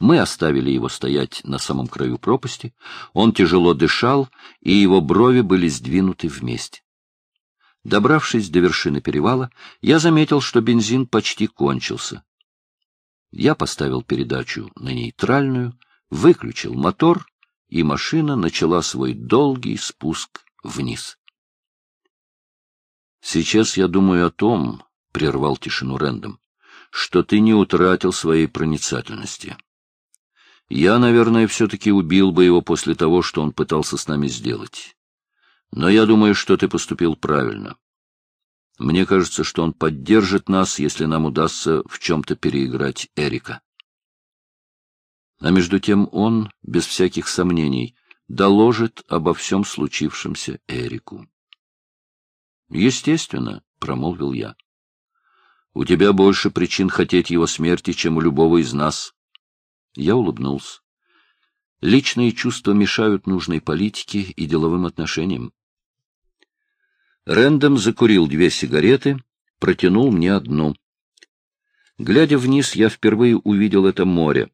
Мы оставили его стоять на самом краю пропасти. Он тяжело дышал, и его брови были сдвинуты вместе. Добравшись до вершины перевала, я заметил, что бензин почти кончился. Я поставил передачу на нейтральную, выключил мотор, и машина начала свой долгий спуск вниз. «Сейчас я думаю о том, — прервал тишину Рэндом, — что ты не утратил своей проницательности. Я, наверное, все-таки убил бы его после того, что он пытался с нами сделать. Но я думаю, что ты поступил правильно. Мне кажется, что он поддержит нас, если нам удастся в чем-то переиграть Эрика. А между тем он, без всяких сомнений, доложит обо всем случившемся Эрику. Естественно, — промолвил я. У тебя больше причин хотеть его смерти, чем у любого из нас. Я улыбнулся. Личные чувства мешают нужной политике и деловым отношениям. Рэндом закурил две сигареты, протянул мне одну. Глядя вниз, я впервые увидел это море.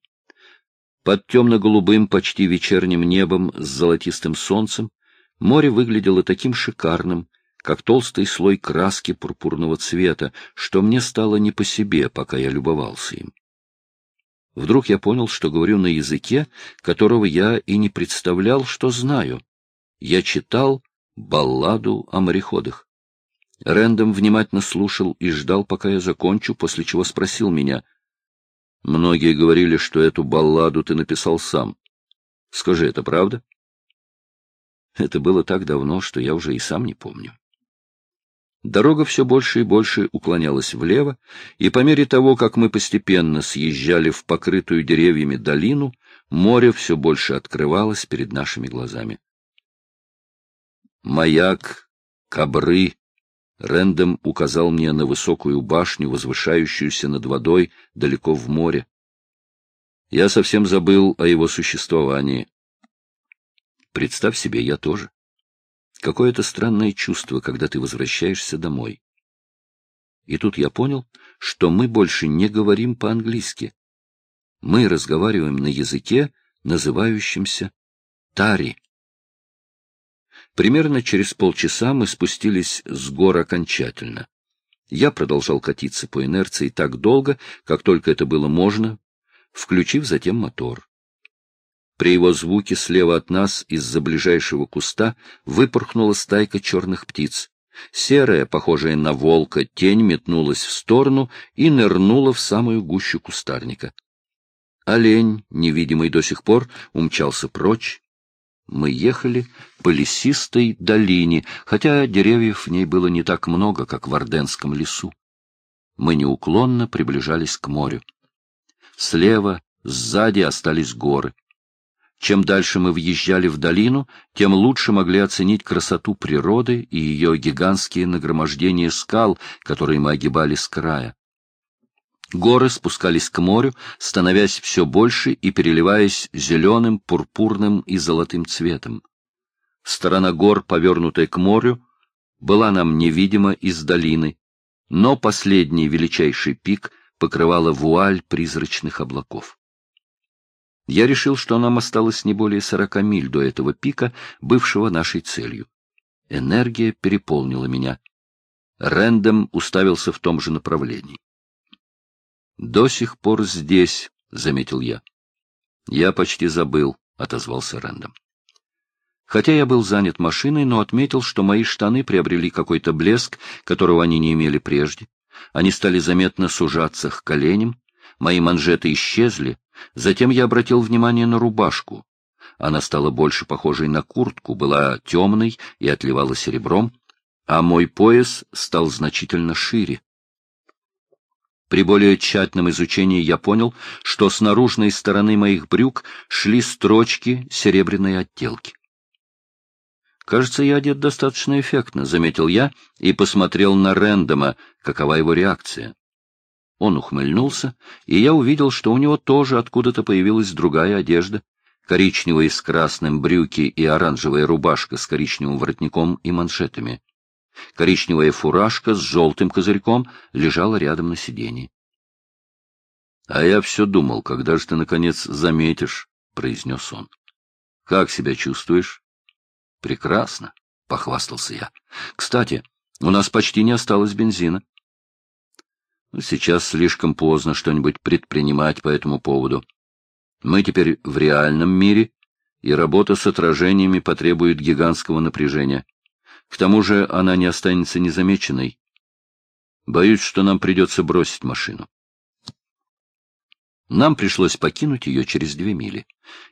Под темно-голубым, почти вечерним небом с золотистым солнцем море выглядело таким шикарным, как толстый слой краски пурпурного цвета, что мне стало не по себе, пока я любовался им. Вдруг я понял, что говорю на языке, которого я и не представлял, что знаю. Я читал балладу о мореходах. Рэндом внимательно слушал и ждал, пока я закончу, после чего спросил меня. Многие говорили, что эту балладу ты написал сам. Скажи, это правда? Это было так давно, что я уже и сам не помню. Дорога все больше и больше уклонялась влево, и по мере того, как мы постепенно съезжали в покрытую деревьями долину, море все больше открывалось перед нашими глазами. Маяк, кобры. Рэндом указал мне на высокую башню, возвышающуюся над водой далеко в море. Я совсем забыл о его существовании. Представь себе, я тоже. Какое-то странное чувство, когда ты возвращаешься домой. И тут я понял, что мы больше не говорим по-английски. Мы разговариваем на языке, называющемся тари. Примерно через полчаса мы спустились с гор окончательно. Я продолжал катиться по инерции так долго, как только это было можно, включив затем мотор. При его звуке слева от нас из-за ближайшего куста выпорхнула стайка черных птиц. Серая, похожая на волка, тень метнулась в сторону и нырнула в самую гущу кустарника. Олень, невидимый до сих пор, умчался прочь, мы ехали по лесистой долине, хотя деревьев в ней было не так много, как в Орденском лесу. Мы неуклонно приближались к морю. Слева, сзади остались горы. Чем дальше мы въезжали в долину, тем лучше могли оценить красоту природы и ее гигантские нагромождения скал, которые мы огибали с края. Горы спускались к морю, становясь все больше и переливаясь зеленым, пурпурным и золотым цветом. Сторона гор, повернутая к морю, была нам невидима из долины, но последний величайший пик покрывала вуаль призрачных облаков. Я решил, что нам осталось не более сорока миль до этого пика, бывшего нашей целью. Энергия переполнила меня. Рэндом уставился в том же направлении. — До сих пор здесь, — заметил я. — Я почти забыл, — отозвался Рэндом. Хотя я был занят машиной, но отметил, что мои штаны приобрели какой-то блеск, которого они не имели прежде. Они стали заметно сужаться к коленям, мои манжеты исчезли, затем я обратил внимание на рубашку. Она стала больше похожей на куртку, была темной и отливала серебром, а мой пояс стал значительно шире. При более тщательном изучении я понял, что с наружной стороны моих брюк шли строчки серебряной отделки. «Кажется, я одет достаточно эффектно», — заметил я и посмотрел на Рэндома, какова его реакция. Он ухмыльнулся, и я увидел, что у него тоже откуда-то появилась другая одежда, коричневые с красным брюки и оранжевая рубашка с коричневым воротником и маншетами. Коричневая фуражка с желтым козырьком лежала рядом на сиденье. — А я все думал, когда же ты, наконец, заметишь, — произнес он. — Как себя чувствуешь? — Прекрасно, — похвастался я. — Кстати, у нас почти не осталось бензина. Сейчас слишком поздно что-нибудь предпринимать по этому поводу. Мы теперь в реальном мире, и работа с отражениями потребует гигантского напряжения. К тому же она не останется незамеченной. Боюсь, что нам придется бросить машину. Нам пришлось покинуть ее через две мили.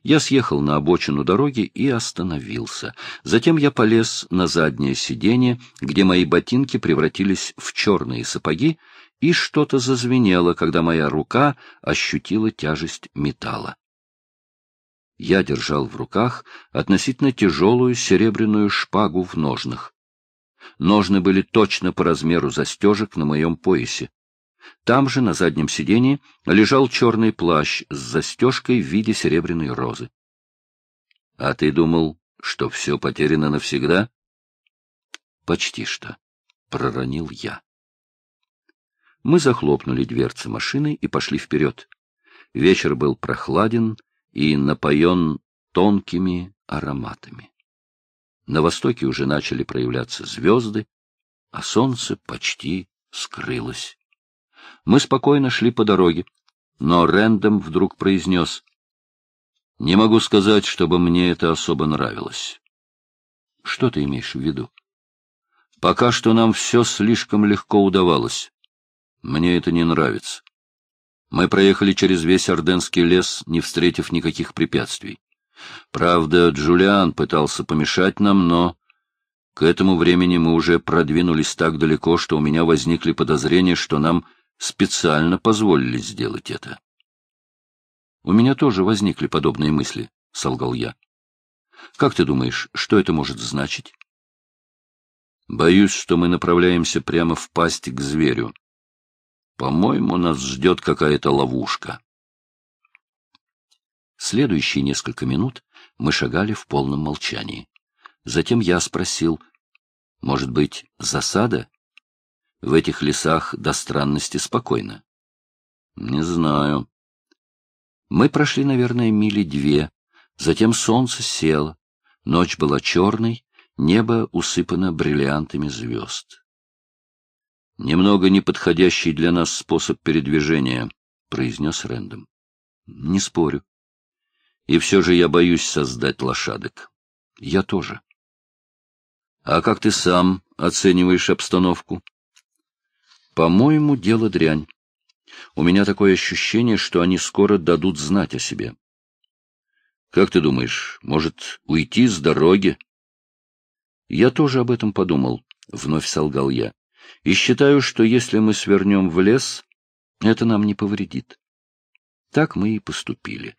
Я съехал на обочину дороги и остановился. Затем я полез на заднее сиденье, где мои ботинки превратились в черные сапоги, и что-то зазвенело, когда моя рука ощутила тяжесть металла. Я держал в руках относительно тяжелую серебряную шпагу в ножнах. Ножны были точно по размеру застежек на моем поясе. Там же, на заднем сидении, лежал черный плащ с застежкой в виде серебряной розы. — А ты думал, что все потеряно навсегда? — Почти что, — проронил я. Мы захлопнули дверцы машины и пошли вперед. Вечер был прохладен и напоен тонкими ароматами. На востоке уже начали проявляться звезды, а солнце почти скрылось. Мы спокойно шли по дороге, но Рэндом вдруг произнес, «Не могу сказать, чтобы мне это особо нравилось». «Что ты имеешь в виду?» «Пока что нам все слишком легко удавалось. Мне это не нравится. Мы проехали через весь Орденский лес, не встретив никаких препятствий. Правда, Джулиан пытался помешать нам, но к этому времени мы уже продвинулись так далеко, что у меня возникли подозрения, что нам специально позволили сделать это. У меня тоже возникли подобные мысли, — солгал я. Как ты думаешь, что это может значить? Боюсь, что мы направляемся прямо в пасть к зверю. По-моему, нас ждет какая-то ловушка. Следующие несколько минут мы шагали в полном молчании. Затем я спросил, может быть, засада? В этих лесах до странности спокойно. Не знаю. Мы прошли, наверное, мили две. Затем солнце село. Ночь была черной, небо усыпано бриллиантами звезд. Немного неподходящий для нас способ передвижения, произнес Рэндом. Не спорю. И все же я боюсь создать лошадок. Я тоже. А как ты сам оцениваешь обстановку? По-моему, дело дрянь. У меня такое ощущение, что они скоро дадут знать о себе. Как ты думаешь, может, уйти с дороги? Я тоже об этом подумал, — вновь солгал я. И считаю, что если мы свернем в лес, это нам не повредит. Так мы и поступили.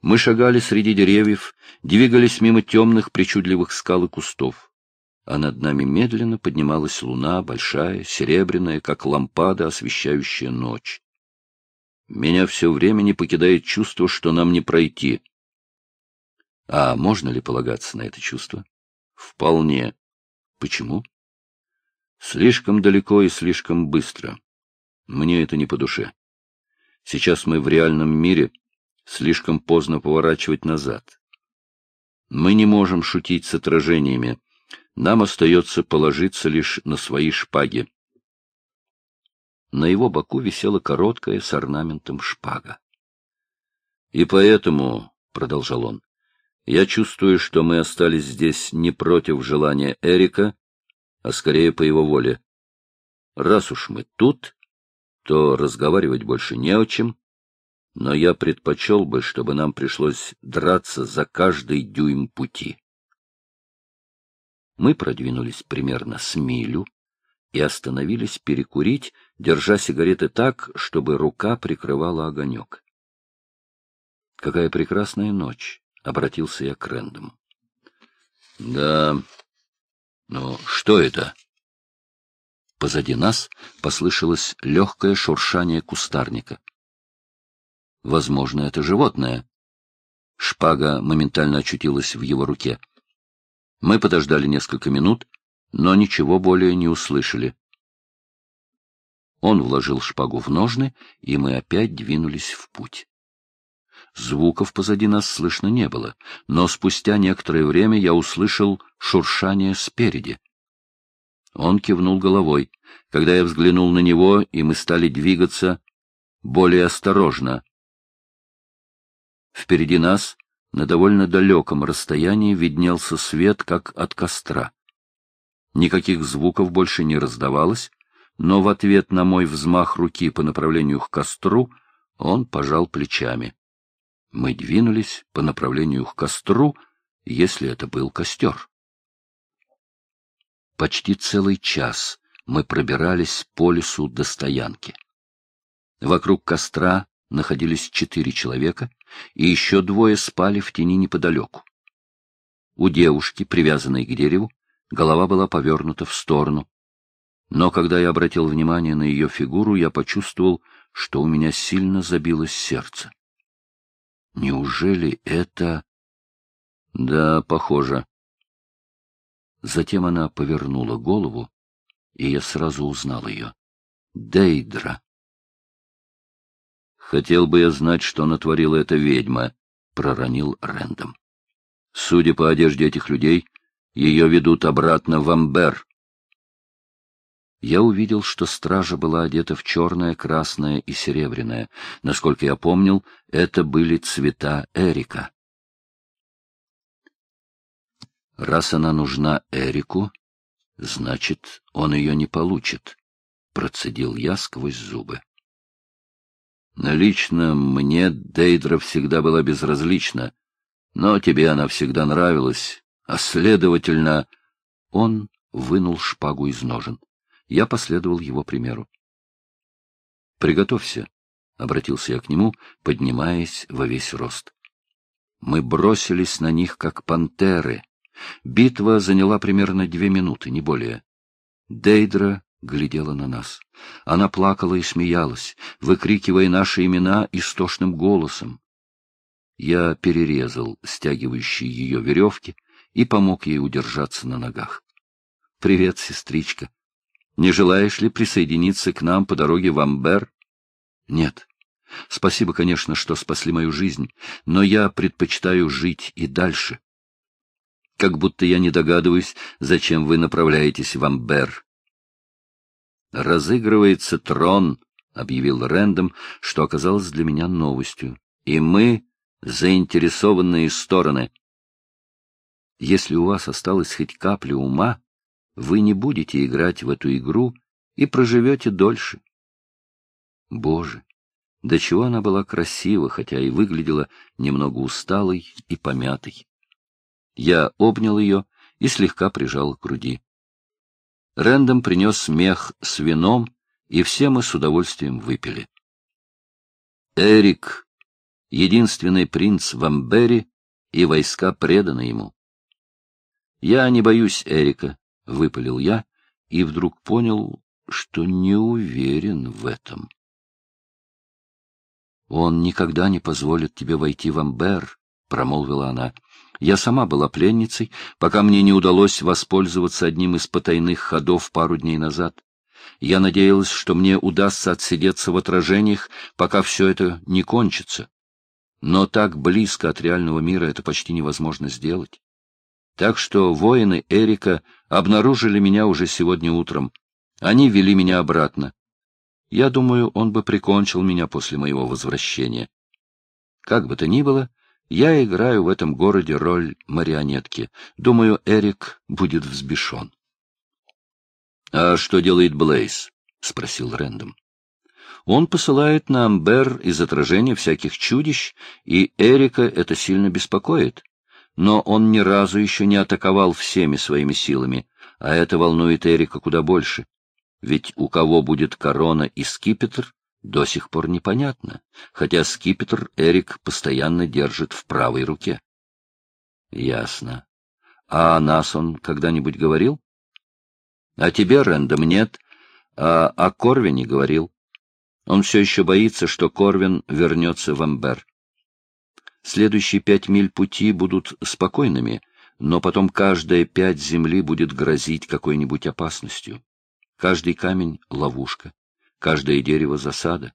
Мы шагали среди деревьев, двигались мимо темных причудливых скал и кустов а над нами медленно поднималась луна, большая, серебряная, как лампада, освещающая ночь. Меня все время не покидает чувство, что нам не пройти. А можно ли полагаться на это чувство? Вполне. Почему? Слишком далеко и слишком быстро. Мне это не по душе. Сейчас мы в реальном мире, слишком поздно поворачивать назад. Мы не можем шутить с отражениями, нам остается положиться лишь на свои шпаги. На его боку висела короткая с орнаментом шпага. — И поэтому, — продолжал он, — я чувствую, что мы остались здесь не против желания Эрика, а скорее по его воле. Раз уж мы тут, то разговаривать больше не о чем, но я предпочел бы, чтобы нам пришлось драться за каждый дюйм пути. Мы продвинулись примерно с милю и остановились перекурить, держа сигареты так, чтобы рука прикрывала огонек. «Какая прекрасная ночь!» — обратился я к Рэндому. «Да... Ну, что это?» Позади нас послышалось легкое шуршание кустарника. «Возможно, это животное». Шпага моментально очутилась в его руке. Мы подождали несколько минут, но ничего более не услышали. Он вложил шпагу в ножны, и мы опять двинулись в путь. Звуков позади нас слышно не было, но спустя некоторое время я услышал шуршание спереди. Он кивнул головой. Когда я взглянул на него, и мы стали двигаться более осторожно. Впереди нас, на довольно далеком расстоянии, виднелся свет, как от костра. Никаких звуков больше не раздавалось, но в ответ на мой взмах руки по направлению к костру он пожал плечами. Мы двинулись по направлению к костру, если это был костер. Почти целый час мы пробирались по лесу до стоянки. Вокруг костра находились четыре человека, и еще двое спали в тени неподалеку. У девушки, привязанной к дереву, голова была повернута в сторону. Но когда я обратил внимание на ее фигуру, я почувствовал, что у меня сильно забилось сердце. Неужели это... Да, похоже. Затем она повернула голову, и я сразу узнал ее. Дейдра. Хотел бы я знать, что натворила эта ведьма, — проронил Рэндом. Судя по одежде этих людей, ее ведут обратно в Амбер. Я увидел, что стража была одета в черное, красное и серебряное. Насколько я помнил, это были цвета Эрика. Раз она нужна Эрику, значит, он ее не получит, — процедил я сквозь зубы. Лично мне Дейдра всегда была безразлична, но тебе она всегда нравилась, а, следовательно, он вынул шпагу из ножен. Я последовал его примеру. «Приготовься», — обратился я к нему, поднимаясь во весь рост. Мы бросились на них, как пантеры. Битва заняла примерно две минуты, не более. Дейдра глядела на нас. Она плакала и смеялась, выкрикивая наши имена истошным голосом. Я перерезал стягивающие ее веревки и помог ей удержаться на ногах. — Привет, сестричка. Не желаешь ли присоединиться к нам по дороге в Амбер? — Нет. Спасибо, конечно, что спасли мою жизнь, но я предпочитаю жить и дальше. Как будто я не догадываюсь, зачем вы направляетесь в Амбер. «Разыгрывается трон», — объявил Рэндом, что оказалось для меня новостью. «И мы — заинтересованные стороны. Если у вас осталась хоть капля ума, вы не будете играть в эту игру и проживете дольше». Боже, до чего она была красива, хотя и выглядела немного усталой и помятой. Я обнял ее и слегка прижал к груди. Рэндом принес мех с вином, и все мы с удовольствием выпили. Эрик — единственный принц в Амбере, и войска преданы ему. «Я не боюсь Эрика», — выпалил я, и вдруг понял, что не уверен в этом. «Он никогда не позволит тебе войти в Амбер», — промолвила она. Я сама была пленницей, пока мне не удалось воспользоваться одним из потайных ходов пару дней назад. Я надеялась, что мне удастся отсидеться в отражениях, пока все это не кончится. Но так близко от реального мира это почти невозможно сделать. Так что воины Эрика обнаружили меня уже сегодня утром. Они вели меня обратно. Я думаю, он бы прикончил меня после моего возвращения. Как бы то ни было, я играю в этом городе роль марионетки. Думаю, Эрик будет взбешен. — А что делает Блейз? — спросил Рэндом. Он посылает на Амбер из отражения всяких чудищ, и Эрика это сильно беспокоит. Но он ни разу еще не атаковал всеми своими силами, а это волнует Эрика куда больше. Ведь у кого будет корона и скипетр, до сих пор непонятно, хотя скипетр Эрик постоянно держит в правой руке. Ясно. А о нас он когда-нибудь говорил? О тебе, Рэндом, нет, а о Корвине говорил. Он все еще боится, что Корвин вернется в Амбер. Следующие пять миль пути будут спокойными, но потом каждая пять земли будет грозить какой-нибудь опасностью. Каждый камень — ловушка. Каждое дерево — засада.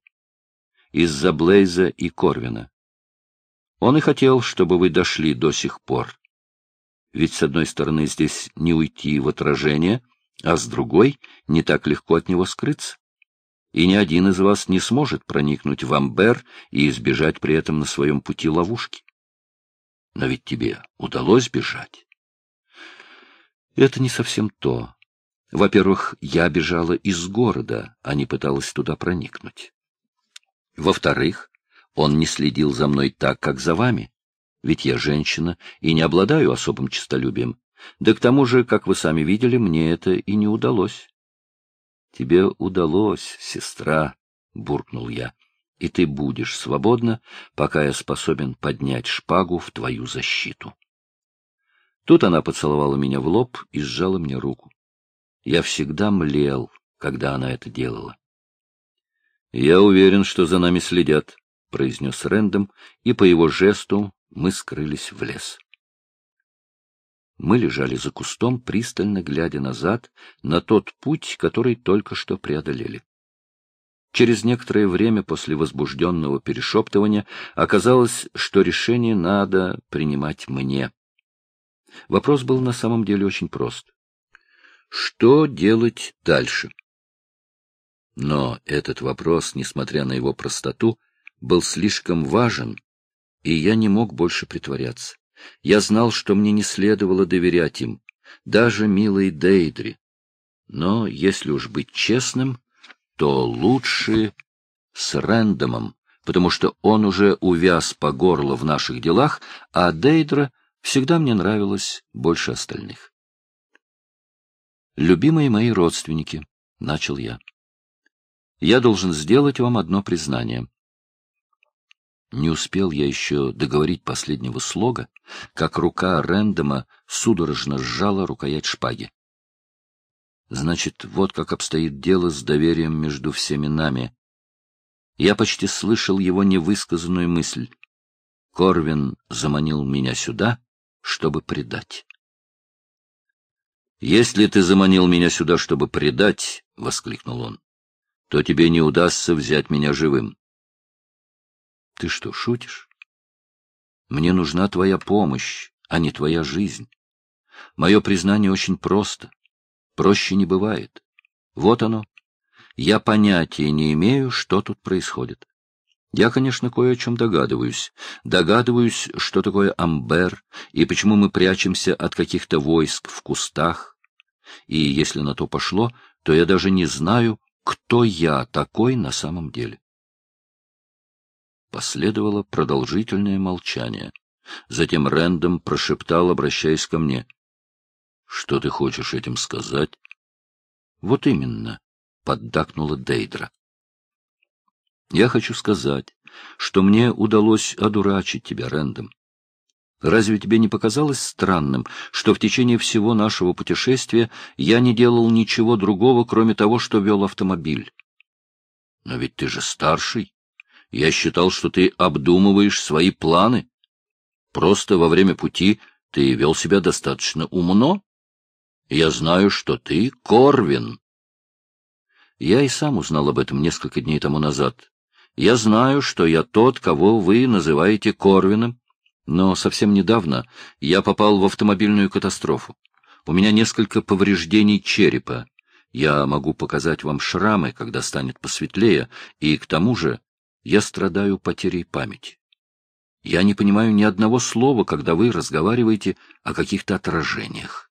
Из-за Блейза и Корвина. Он и хотел, чтобы вы дошли до сих пор. Ведь, с одной стороны, здесь не уйти в отражение, а с другой — не так легко от него скрыться. И ни один из вас не сможет проникнуть в Амбер и избежать при этом на своем пути ловушки. Но ведь тебе удалось бежать. Это не совсем то. Во-первых, я бежала из города, а не пыталась туда проникнуть. Во-вторых, он не следил за мной так, как за вами ведь я женщина и не обладаю особым честолюбием. Да к тому же, как вы сами видели, мне это и не удалось. — Тебе удалось, сестра, — буркнул я, — и ты будешь свободна, пока я способен поднять шпагу в твою защиту. Тут она поцеловала меня в лоб и сжала мне руку. Я всегда млел, когда она это делала. — Я уверен, что за нами следят, — произнес Рэндом, и по его жесту мы скрылись в лес. Мы лежали за кустом, пристально глядя назад на тот путь, который только что преодолели. Через некоторое время после возбужденного перешептывания оказалось, что решение надо принимать мне. Вопрос был на самом деле очень прост. Что делать дальше? Но этот вопрос, несмотря на его простоту, был слишком важен, и я не мог больше притворяться. Я знал, что мне не следовало доверять им, даже милой Дейдри. Но, если уж быть честным, то лучше с Рэндомом, потому что он уже увяз по горло в наших делах, а Дейдра всегда мне нравилась больше остальных. «Любимые мои родственники», — начал я, — «я должен сделать вам одно признание». Не успел я еще договорить последнего слога, как рука Рэндома судорожно сжала рукоять шпаги. Значит, вот как обстоит дело с доверием между всеми нами. Я почти слышал его невысказанную мысль. Корвин заманил меня сюда, чтобы предать. «Если ты заманил меня сюда, чтобы предать, — воскликнул он, — то тебе не удастся взять меня живым. Ты что, шутишь? Мне нужна твоя помощь, а не твоя жизнь. Мое признание очень просто. Проще не бывает. Вот оно. Я понятия не имею, что тут происходит. Я, конечно, кое о чем догадываюсь. Догадываюсь, что такое амбер и почему мы прячемся от каких-то войск в кустах. И если на то пошло, то я даже не знаю, кто я такой на самом деле. Последовало продолжительное молчание. Затем Рэндом прошептал, обращаясь ко мне. — Что ты хочешь этим сказать? — Вот именно, — поддакнула Дейдра. — Я хочу сказать, что мне удалось одурачить тебя, Рэндом. Разве тебе не показалось странным, что в течение всего нашего путешествия я не делал ничего другого, кроме того, что вел автомобиль? Но ведь ты же старший. Я считал, что ты обдумываешь свои планы. Просто во время пути ты вел себя достаточно умно. Я знаю, что ты Корвин. Я и сам узнал об этом несколько дней тому назад. Я знаю, что я тот, кого вы называете Корвином, но совсем недавно я попал в автомобильную катастрофу. У меня несколько повреждений черепа. Я могу показать вам шрамы, когда станет посветлее, и к тому же я страдаю потерей памяти. Я не понимаю ни одного слова, когда вы разговариваете о каких-то отражениях.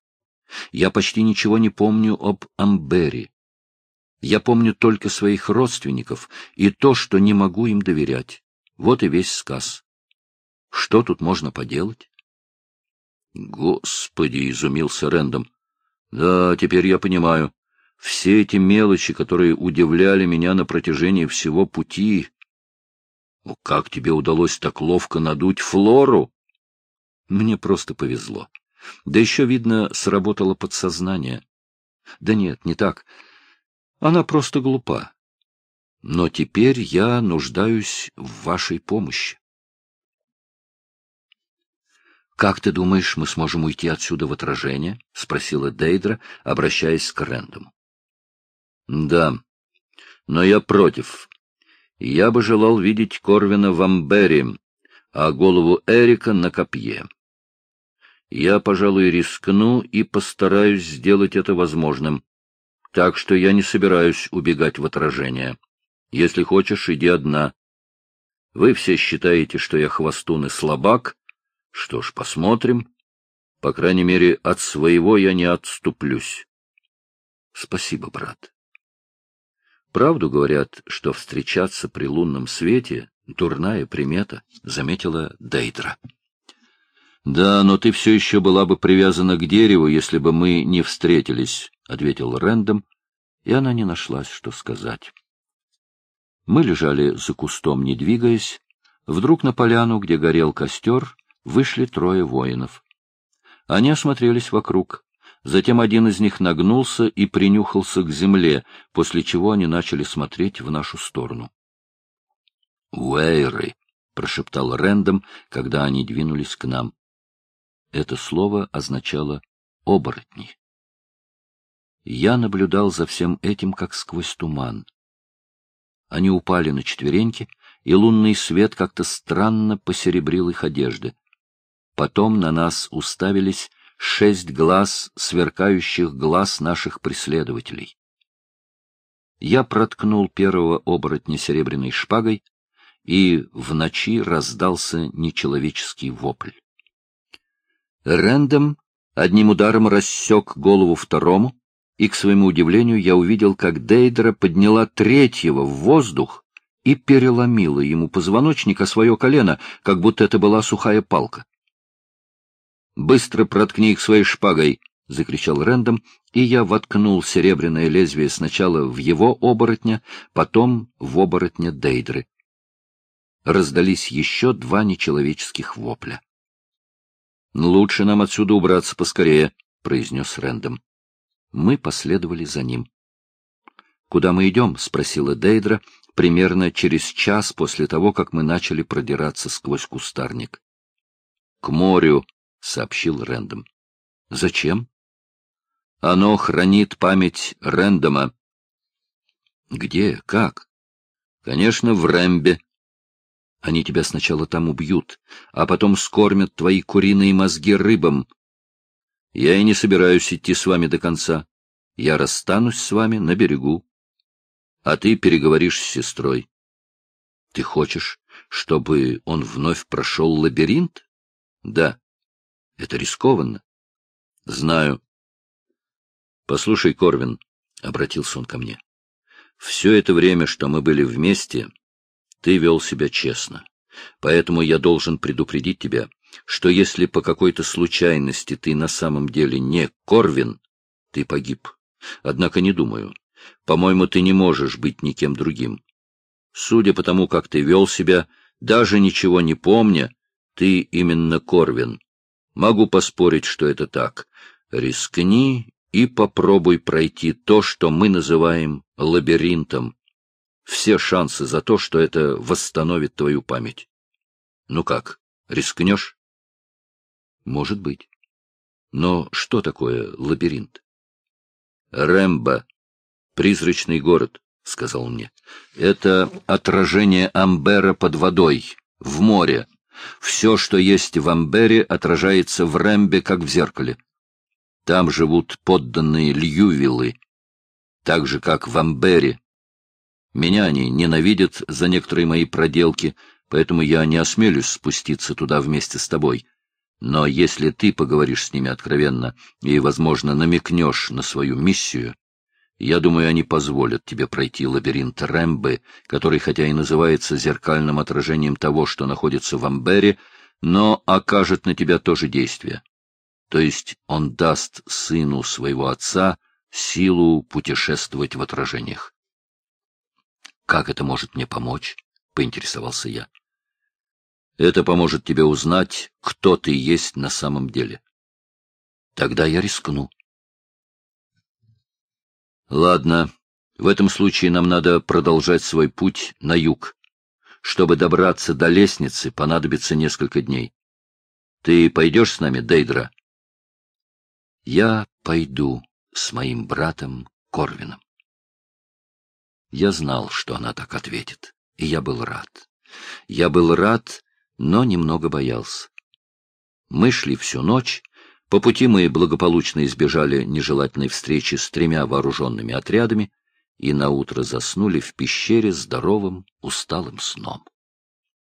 Я почти ничего не помню об Амбере. Я помню только своих родственников и то, что не могу им доверять. Вот и весь сказ. Что тут можно поделать? Господи, изумился Рэндом. Да, теперь я понимаю. Все эти мелочи, которые удивляли меня на протяжении всего пути, как тебе удалось так ловко надуть Флору? Мне просто повезло. Да еще, видно, сработало подсознание. Да нет, не так. Она просто глупа. Но теперь я нуждаюсь в вашей помощи. «Как ты думаешь, мы сможем уйти отсюда в отражение?» — спросила Дейдра, обращаясь к Рэндому. «Да, Но я против. Я бы желал видеть Корвина в Амбере, а голову Эрика на копье. Я, пожалуй, рискну и постараюсь сделать это возможным. Так что я не собираюсь убегать в отражение. Если хочешь, иди одна. Вы все считаете, что я хвостун и слабак. Что ж, посмотрим. По крайней мере, от своего я не отступлюсь. Спасибо, брат. Правду говорят, что встречаться при лунном свете — дурная примета, — заметила Дейдра. Да, но ты все еще была бы привязана к дереву, если бы мы не встретились, — ответил Рэндом, и она не нашлась, что сказать. Мы лежали за кустом, не двигаясь. Вдруг на поляну, где горел костер, вышли трое воинов. Они осмотрелись вокруг. Затем один из них нагнулся и принюхался к земле, после чего они начали смотреть в нашу сторону. «Уэйры!» — прошептал Рэндом, когда они двинулись к нам. Это слово означало «оборотни». Я наблюдал за всем этим, как сквозь туман. Они упали на четвереньки, и лунный свет как-то странно посеребрил их одежды. Потом на нас уставились шесть глаз, сверкающих глаз наших преследователей. Я проткнул первого оборотня серебряной шпагой, и в ночи раздался нечеловеческий вопль. Рэндом одним ударом рассек голову второму, и, к своему удивлению, я увидел, как Дейдра подняла третьего в воздух и переломила ему позвоночник о свое колено, как будто это была сухая палка. «Быстро проткни их своей шпагой!» — закричал Рэндом, и я воткнул серебряное лезвие сначала в его оборотня, потом в оборотня Дейдры. Раздались еще два нечеловеческих вопля. «Лучше нам отсюда убраться поскорее», — произнес Рэндом. Мы последовали за ним. «Куда мы идем?» — спросила Дейдра примерно через час после того, как мы начали продираться сквозь кустарник. «К морю», — сообщил Рэндом. «Зачем?» «Оно хранит память Рэндома». «Где? Как?» «Конечно, в Рэмбе». «Они тебя сначала там убьют, а потом скормят твои куриные мозги рыбам, я и не собираюсь идти с вами до конца. Я расстанусь с вами на берегу. А ты переговоришь с сестрой. Ты хочешь, чтобы он вновь прошел лабиринт? Да. Это рискованно. Знаю. Послушай, Корвин, — обратился он ко мне, — все это время, что мы были вместе, ты вел себя честно. Поэтому я должен предупредить тебя, что если по какой-то случайности ты на самом деле не Корвин, ты погиб. Однако не думаю. По-моему, ты не можешь быть никем другим. Судя по тому, как ты вел себя, даже ничего не помня, ты именно Корвин. Могу поспорить, что это так. Рискни и попробуй пройти то, что мы называем лабиринтом. Все шансы за то, что это восстановит твою память. Ну как, рискнешь? Может быть. Но что такое лабиринт? Рэмбо, призрачный город, — сказал мне. Это отражение Амбера под водой, в море. Все, что есть в Амбере, отражается в Рэмбе, как в зеркале. Там живут подданные Льювиллы, так же, как в Амбере. Меня они ненавидят за некоторые мои проделки, поэтому я не осмелюсь спуститься туда вместе с тобой. Но если ты поговоришь с ними откровенно и, возможно, намекнешь на свою миссию, я думаю, они позволят тебе пройти лабиринт Рэмбы, который хотя и называется зеркальным отражением того, что находится в Амбере, но окажет на тебя тоже действие. То есть он даст сыну своего отца силу путешествовать в отражениях. «Как это может мне помочь?» — поинтересовался я. Это поможет тебе узнать, кто ты есть на самом деле. Тогда я рискну. Ладно, в этом случае нам надо продолжать свой путь на юг. Чтобы добраться до лестницы, понадобится несколько дней. Ты пойдешь с нами, Дейдра? Я пойду с моим братом Корвином. Я знал, что она так ответит, и я был рад. Я был рад, но немного боялся. Мы шли всю ночь, по пути мы благополучно избежали нежелательной встречи с тремя вооруженными отрядами и наутро заснули в пещере здоровым, усталым сном.